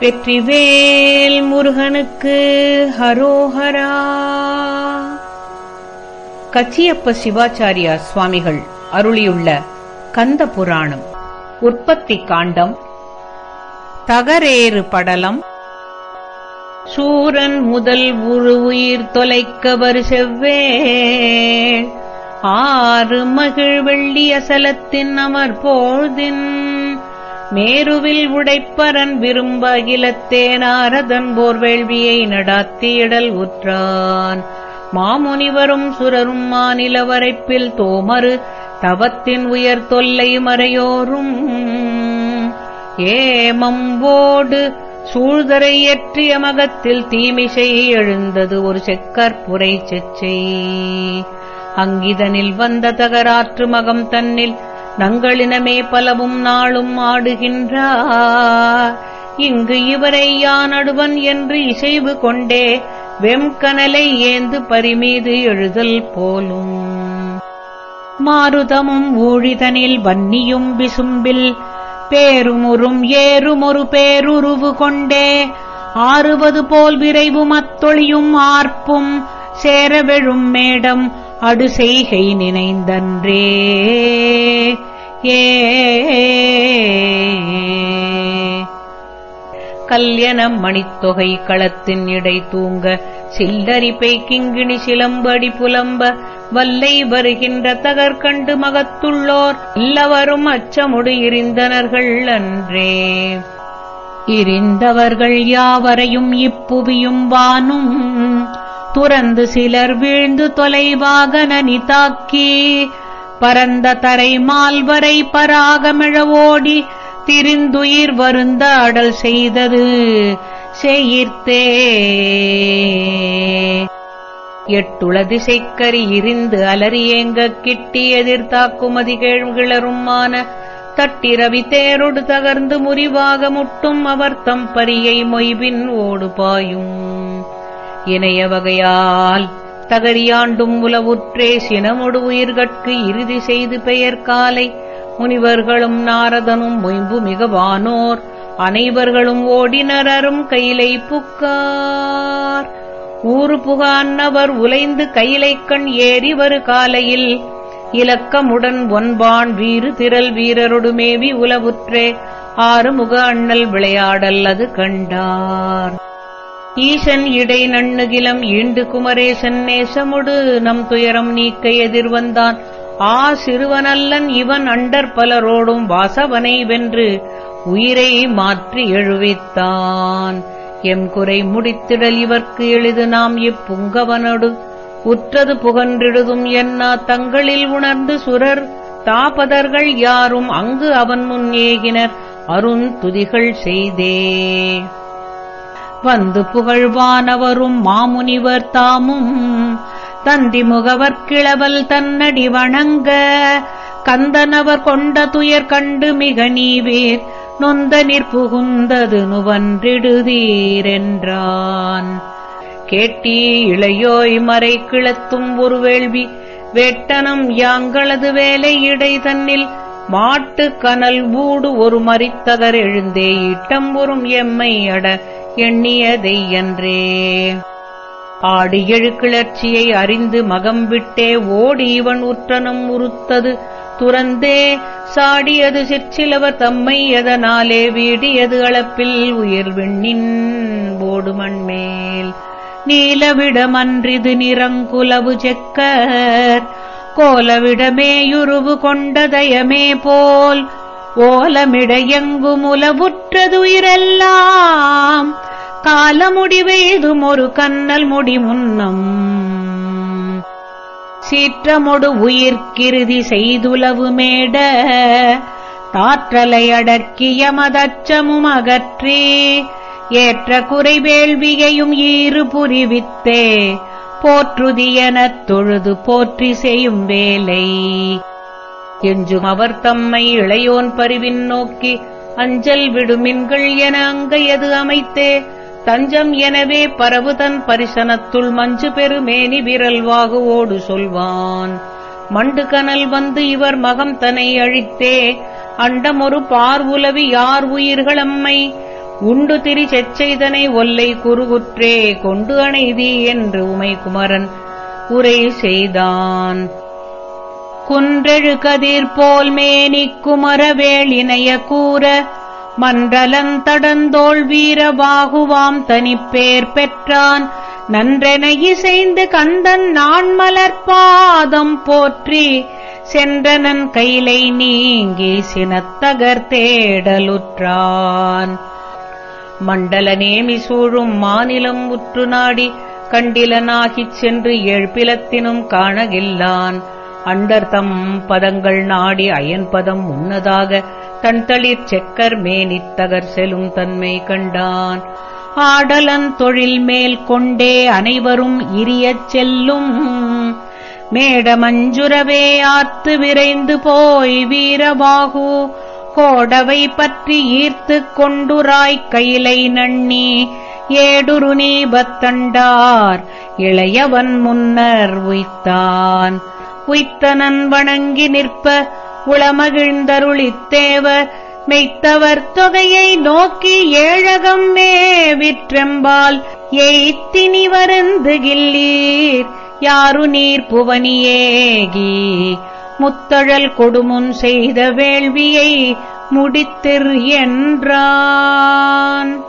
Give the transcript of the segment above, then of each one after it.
வெற்றிவேல் முருகனுக்கு ஹரோஹரா. கச்சியப்ப சிவாச்சாரியா சுவாமிகள் அருளியுள்ள கந்த புராணம் உற்பத்தி காண்டம் தகரேறு படலம். சூரன் முதல் உரு உயிர் தொலைக்கவர் செவ்வே. ஆறு மகிழ்வெள்ளி அசலத்தின் அமர்போழ்தின் மேருவில் உடைப்பரன் விரும்ப அகிலத்தே நாரதன் நடாத்தியிடல் உற்றான். மாமுனிவரும் சுரரும் மாநில வரைப்பில் தோமரு தவத்தின் உயர் தொல்லை மறையோரும். ஏமம்போடு சூழ்தரை ஏற்றிய மகத்தில் தீமிசை எழுந்தது ஒரு செக்கற்புரை செச்சை. அங்கிதனில் வந்த தகராற்று மகம் தன்னில் நங்களினமே பலவும் நாளும் ஆடுகின்றார். இங்கு இவரை யானடுவன் என்று இசைவு கொண்டே வெம்கனலை ஏந்து பரிமீது எழுதல் போலும். மாருதமும் ஊழிதனில் வன்னியும் விசும்பில் பேருமுறும் ஏறுமொரு பேருருவு கொண்டே ஆறுவது போல் விரைவும் அத்தொழியும் ஆர்ப்பும் சேரவெழும் மேடம் அடு செய்கை நினைந்தன்றே. கல்யணம் மணித்தொகை களத்தின் இடை தூங்க சில்லரிப்பை கிங்கிணி சிலம்படி புலம்ப வல்லை வருகின்ற தகர்கண்டு மகத்துள்ளோர் இல்லவரும் அச்சமுடு இருந்தனர்கள் அன்றே. இருந்தவர்கள் யாவரையும் இப்புவியும் வானும் துறந்து சிலர் வீழ்ந்து தொலைவாக நனி தாக்கி பரந்த தரை மால்வரை பராகமிழ ஓடி திரிந்துயிர் வருந்த அடல் செய்தது செய்யிர்த்தே. எட்டுள திசைக்கரி இருந்து அலறியேங்க கிட்டி எதிர்த்தாக்குமதி கேழ்கிளருமான தட்டிரவி தேரொடு தகர்ந்து முறிவாக முட்டும் அவர் தம் பரியை மொய்பின் ஓடு பாயும் இணைய வகையால் தகரியாண்டும் உலவுற்றே சினமொடு உயிர்கட்கு இறுதி செய்து பெயர் காலை. முனிவர்களும் நாரதனும் மொயம்பு மிகவானோர். அனைவர்களும் ஓடினரரும் கையிலை புக்கார். ஊறு புகான்னவர் உலைந்து கையிலைக் கண் ஏறி வரு காலையில். இலக்கமுடன் ஒன்பான் வீறு திரள் வீரரொடு மேவி உலவுற்றே. ஆறுமுக அண்ணல் விளையாடல் அது கண்டார். ஈசன் இடை நண்ணுகிலம் ஈண்டு குமரேசன் நேசமுடு நம் துயரம் நீக்க எதிர்வந்தான். ஆ சிறுவனல்லன் இவன் அண்டர் பலரோடும் வாசவனை வென்று உயிரை மாற்றி எழுவித்தான். எம் குறை முடித்திடல் இவர்க்கு எளிது நாம் இப்புங்கவனொடு உற்றது புகன்றிடுதும் என்னா தங்களில் உணர்ந்து சுரர். தாபதர்கள் யாரும் அங்கு அவன் முன் ஏகினர். அருந்துதிகள் செய்தே. வந்து புகழ்வானவரும் மாமுனிவர் தாமும். தந்தி முகவர் கிளவல் தன்னடி வணங்க கந்தனவர் கொண்ட துயர் கண்டு மிக நீவேர். நொந்த நிற்புகுந்தது நுவன்றிடுதீரென்றான். கேட்டி இளையோய் மறை கிளத்தும் ஒரு வேள்வி வேட்டனம் யாங்களது வேலை இடை தன்னில். மாட்டு கனல் ஊடு ஒரு மறித்தகர் எழுந்தே இட்டம் ஒரும் எம்மை அட எண்ணியதையன்றே ஆடு ஆடி எழு கிளர்ச்சியை அறிந்து மகம் விட்டே ஓடி இவன் உற்றனும் உறுத்தது. துறந்தே சாடியது சிற்சிலவர் தம்மை எதனாலே வீடியது அளப்பில் உயிர் விண்ணின் போடுமண்மேல் நீலவிடமன்றிது நிறங்குலவு செக்கர். கோலவிடமேயுருவு கொண்டதயமே போல். ஓலமிடையெங்கும் உலவுற்றதுயிரெல்லாம் காலமுடிவேதும் ஒரு கண்ணல் முடி முன்னம். சீற்றமொடு உயிர்க்கிருதி செய்துலவு மேட தாற்றலை அடக்கிய மதச்சமும் அகற்றி. ஏற்ற குறைவேள்வியையும் ஈறு புரிவித்தே. போற்றுதியனத் தொழுது போற்றி செய்யும் வேலை. எஞ்சும் அவர் தம்மை இளையோன் பருவின் நோக்கி அஞ்சல் விடுமின்கள் என அங்கையது அமைத்தே. தஞ்சம் எனவே பரவு தன் பரிசனத்துள் மஞ்சு பெருமேனி விரல் வாகுவோடு சொல்வான். மண்டு கனல் வந்து இவர் மகம் தனை அழித்தே அண்டமொரு பார் உலவி யார் உயிர்களம்மை உண்டு திரி செச்செய்தனை ஒல்லை குறுகுற்றே கொண்டு அணைதி என்று உமை குமரன் உரை செய்தான். குன்றெழு கதிர் போல் மேனி குமரவேளினைய கூற மன்றலந்தடந்தோள் வீரபாகுவாம் தனிப்பேர் பெற்றான். நன்றென இசைந்து கந்தன் நான் மலர்பாதம் போற்றி சென்றனன் கைலை நீங்கி சினத்தகர்த்தேடலுற்றான் மண்டல நேமி சூழும் மாநிலம் உற்று நாடி கண்டிலனாகிச் சென்று எழுப்பிலத்தினும் காணகில்லான். அண்டர்தம் பதங்கள் நாடி அயன்பதம் முன்னதாக தன்தளிர் செக்கர் மேனித்தகர் செலும் தன்மை கண்டான். ஆடலன் தொழில் மேல் கொண்டே அனைவரும் இரியச் செல்லும். மேடமஞ்சுரவே ஆர்த்து விரைந்து போய் வீரபாகு. கோடவை பற்றி ஈர்த்துக் கொண்டுராய் கையிலை நண்ணி ஏடுரு நீபத்தண்டார் இளையவன் முன்னர் உய்த்தான். உய்த்தனன் வணங்கி நிற்ப உளமகிழ்ந்தருளித்தேவர் மெய்த்தவர் தொகையை நோக்கி ஏழகம் மேவிற்றெம்பால் எய்த்தினி வருந்துகில்லீர் யாரு நீர் புவனியேகி? முத்தழல் கொடுமுன் செய்த வேள்வியை முடித்திர் என்றான்.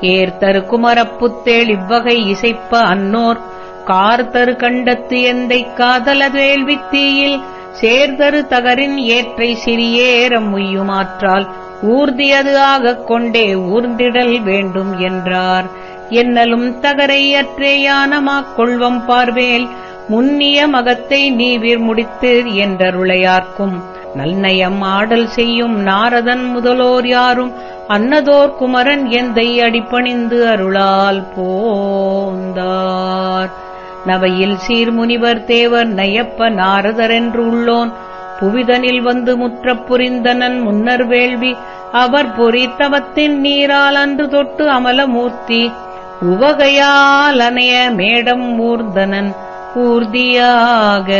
ஏர்த்தரு குமரப்புத்தேள் இவ்வகை இசைப்ப அன்னோர் கார்த்தரு கண்டத்து எந்தை காதல வேள்வித்தீயில் சேர்தரு தகரின் ஏற்றை சிறியேறம் முய்யுமாற்றால் ஊர்தியது ஆகக் கொண்டே ஊர்ந்திடல் வேண்டும் என்றார். என்னலும் தகரை அற்றேயானமாக் கொள்வம் பார்வேல் முன்னிய மகத்தை நீவிர் முடித்து என்றருளையார்க்கும். நல்நயம் ஆடல் செய்யும் நாரதன் முதலோர் யாரும் அன்னதோர் குமரன் எந்தை அடிப்பணிந்து அருளால் போந்தார். நவையில் சீர்முனிவர் தேவர் நயப்ப நாரதரென்று உள்ளோன். புவிதனில் வந்து முற்றப் புரிந்தனன் முன்னர் வேள்வி. அவர் பொறித்தவத்தின் நீரால் அன்று தொட்டு அமலமூர்த்தி உவகையால் அணைய மேடம் ஊர்ந்தனன். ஊர்தியாக